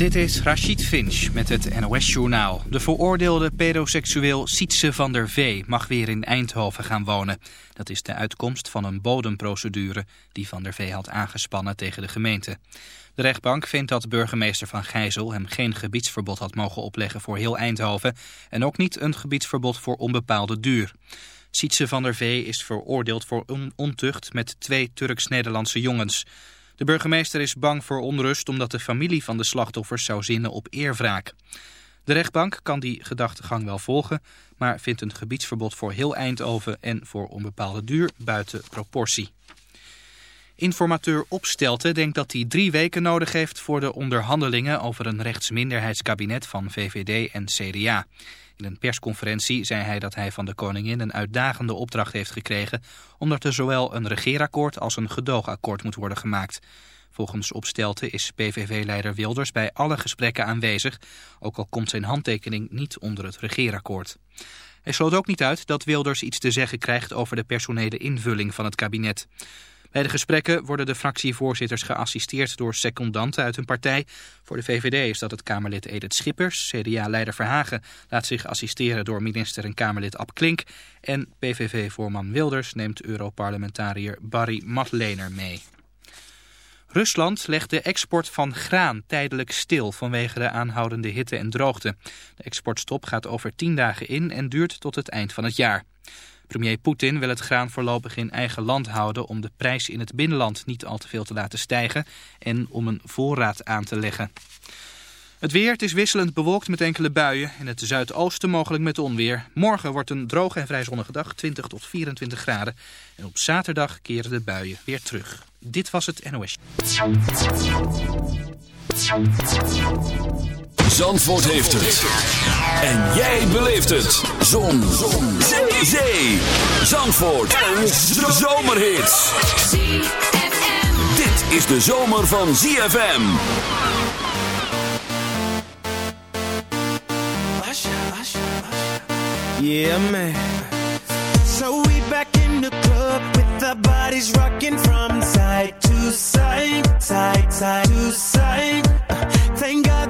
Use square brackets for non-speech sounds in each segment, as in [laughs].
Dit is Rachid Finch met het NOS-journaal. De veroordeelde pedoseksueel Sietse van der Vee mag weer in Eindhoven gaan wonen. Dat is de uitkomst van een bodemprocedure die Van der Vee had aangespannen tegen de gemeente. De rechtbank vindt dat burgemeester Van Gijzel hem geen gebiedsverbod had mogen opleggen voor heel Eindhoven... en ook niet een gebiedsverbod voor onbepaalde duur. Sietse van der Vee is veroordeeld voor on ontucht met twee Turks-Nederlandse jongens... De burgemeester is bang voor onrust omdat de familie van de slachtoffers zou zinnen op eerwraak. De rechtbank kan die gedachtegang wel volgen, maar vindt een gebiedsverbod voor heel Eindhoven en voor onbepaalde duur buiten proportie. Informateur Opstelten denkt dat hij drie weken nodig heeft voor de onderhandelingen over een rechtsminderheidskabinet van VVD en CDA. In een persconferentie zei hij dat hij van de koningin een uitdagende opdracht heeft gekregen... omdat er zowel een regeerakkoord als een gedoogakkoord moet worden gemaakt. Volgens Opstelten is PVV-leider Wilders bij alle gesprekken aanwezig... ook al komt zijn handtekening niet onder het regeerakkoord. Hij sloot ook niet uit dat Wilders iets te zeggen krijgt over de personele invulling van het kabinet. Bij de gesprekken worden de fractievoorzitters geassisteerd door secondanten uit hun partij. Voor de VVD is dat het Kamerlid Edith Schippers. CDA-leider Verhagen laat zich assisteren door minister en Kamerlid Ab Klink. En PVV-voorman Wilders neemt Europarlementariër Barry Matlener mee. Rusland legt de export van graan tijdelijk stil vanwege de aanhoudende hitte en droogte. De exportstop gaat over tien dagen in en duurt tot het eind van het jaar. Premier Poetin wil het graan voorlopig in eigen land houden om de prijs in het binnenland niet al te veel te laten stijgen en om een voorraad aan te leggen. Het weer, is wisselend bewolkt met enkele buien. In het zuidoosten mogelijk met onweer. Morgen wordt een droge en vrij zonnige dag, 20 tot 24 graden. En op zaterdag keren de buien weer terug. Dit was het NOS. Zandvoort heeft het. En jij beleeft het. Zon. Zon. Zee. Zee. Zandvoort. Een zomerhit. ZFM. Dit is de zomer van ZFM. Yeah, man. So we back in the club with our bodies rocking from side to side, side, side to side. Thank God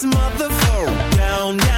this motherfucker down, down,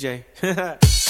DJ. [laughs]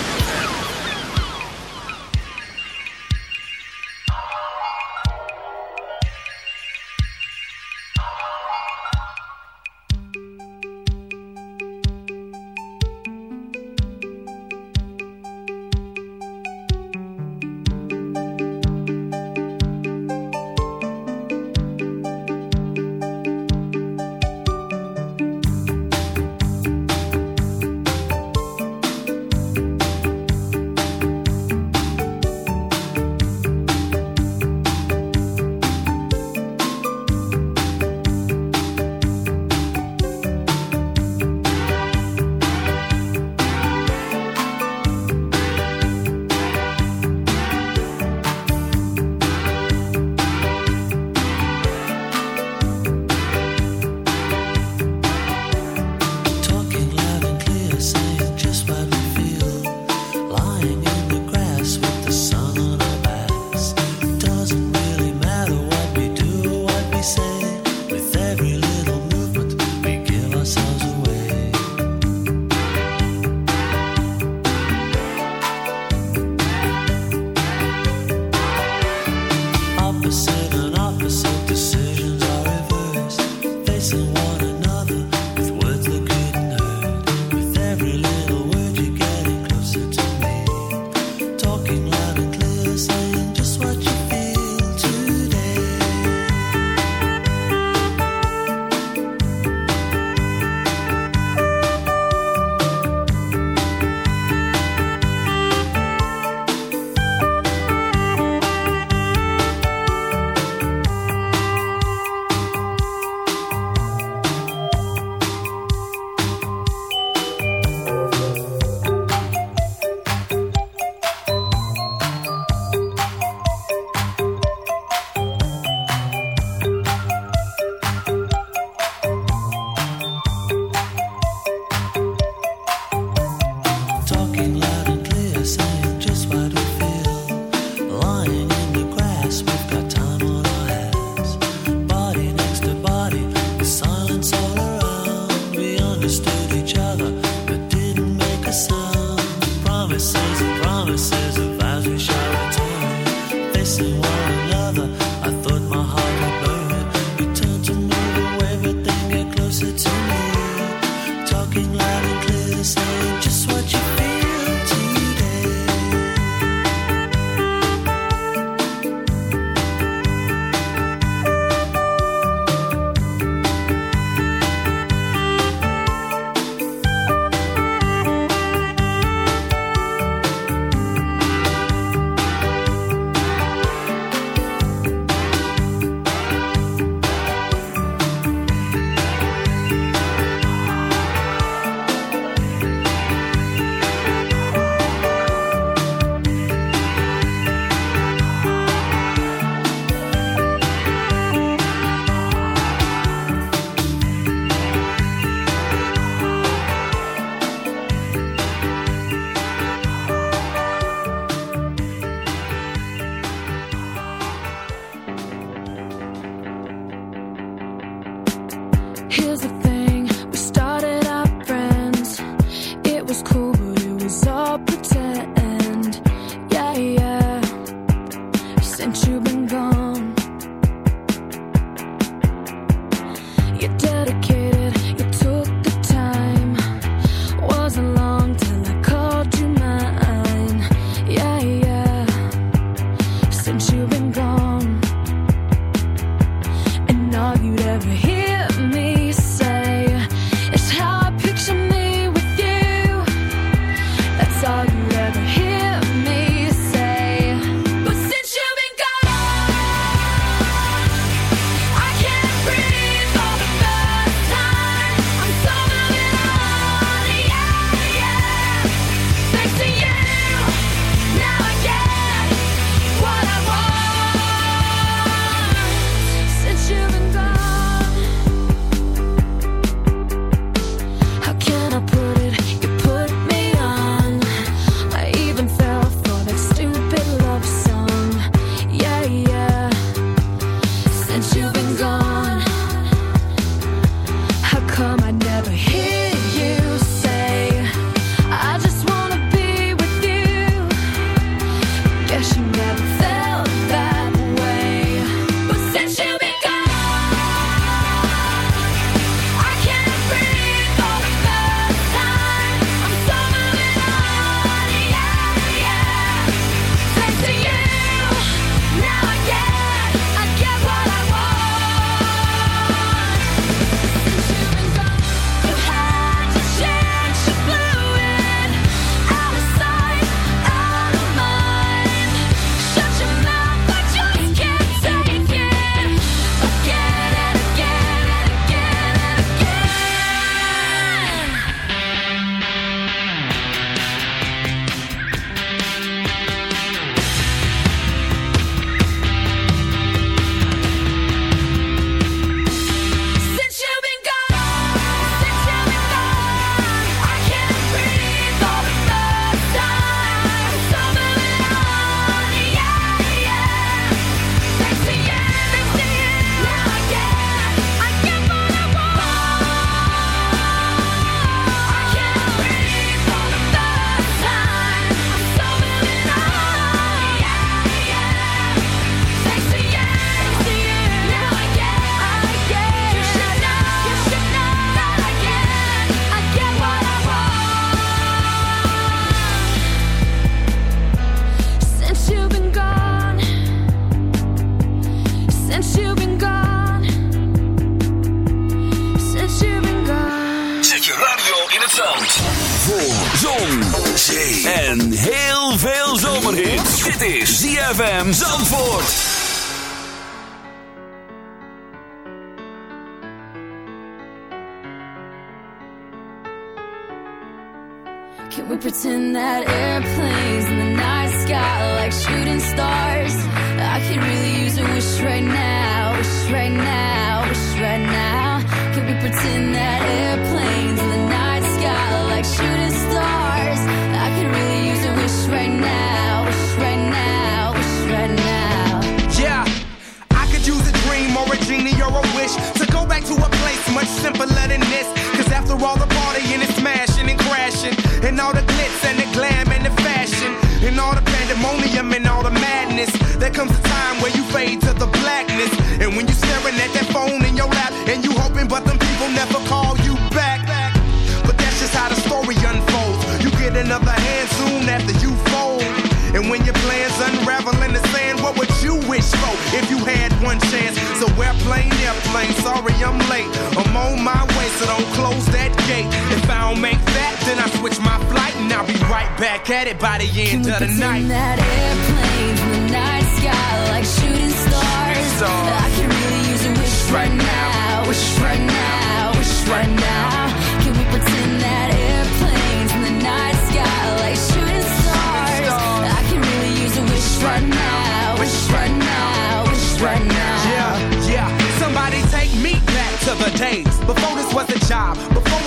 You if you had one chance? So airplane, airplane, sorry I'm late. I'm on my way, so don't close that gate. If I don't make that, then I switch my flight and I'll be right back at it by the end we of the night. that airplanes in the night sky like shooting stars? I could really use a wish right now,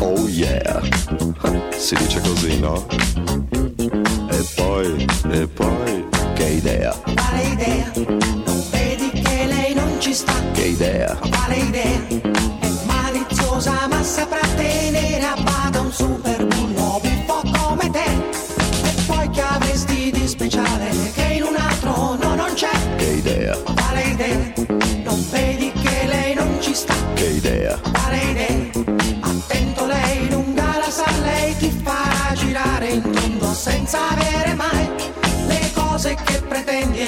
Oh yeah, si dice così, no? E poi, e poi, che idea? Vale idea? Vedi che lei non ci sta. Che idea? Vale idea? È maliziosa ma saprà tenere a bada un super.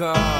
God.